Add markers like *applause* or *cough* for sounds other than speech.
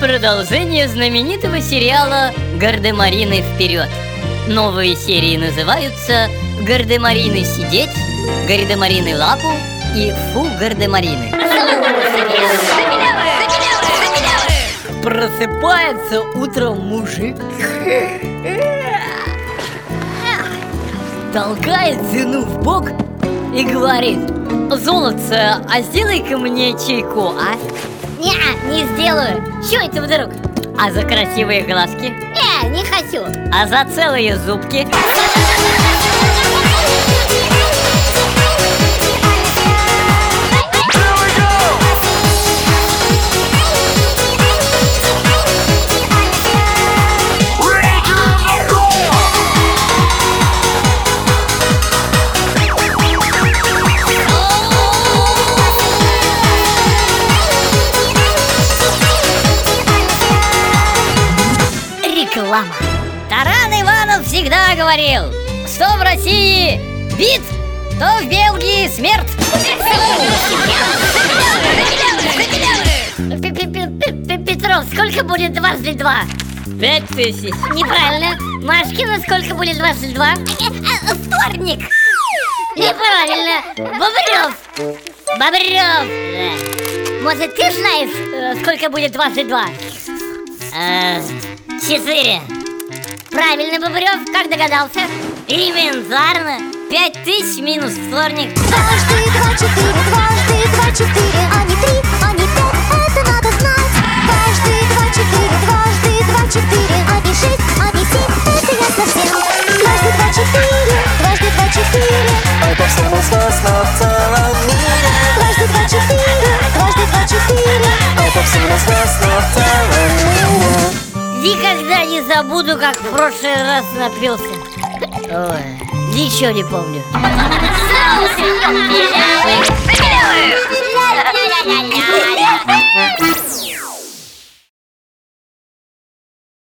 продолжение знаменитого сериала «Гардемарины вперед». Новые серии называются «Гардемарины сидеть», «Гардемарины лапу» и «Фу, Гардемарины». Просыпается утром мужик Толкает жену в бок и говорит Золотце, а сделай-ка мне чайку, а? Не, не сделаю. Чё это вдруг? А за красивые глазки? Не, не хочу. А за целые зубки? *laughs* Реклама. Таран Иванов всегда говорил, что в России бит, то в Бельгии смерть. Петров, сколько будет дважды два? Пять тысяч. Неправильно. Машкина, сколько будет дважды два? Вторник. Неправильно. Бобров. Бобров. Может, ты знаешь, э, сколько будет дважды два? Четыре. Правильно, Бобрев. Как догадался? Элементарно. Пять тысяч минус вторник. Дважды два четыре, дважды два четыре, а не три, а не пять, это надо знать. Дважды два четыре, дважды два четыре, а не шесть, а не семь, это ясно всем. Дважды два четыре, дважды два четыре, Это всем известно в целом мире дважды два четыре, дважды два четыре. Это всем известно в целом мире Никогда не забуду, как в прошлый раз напился. Ой, ничего не помню.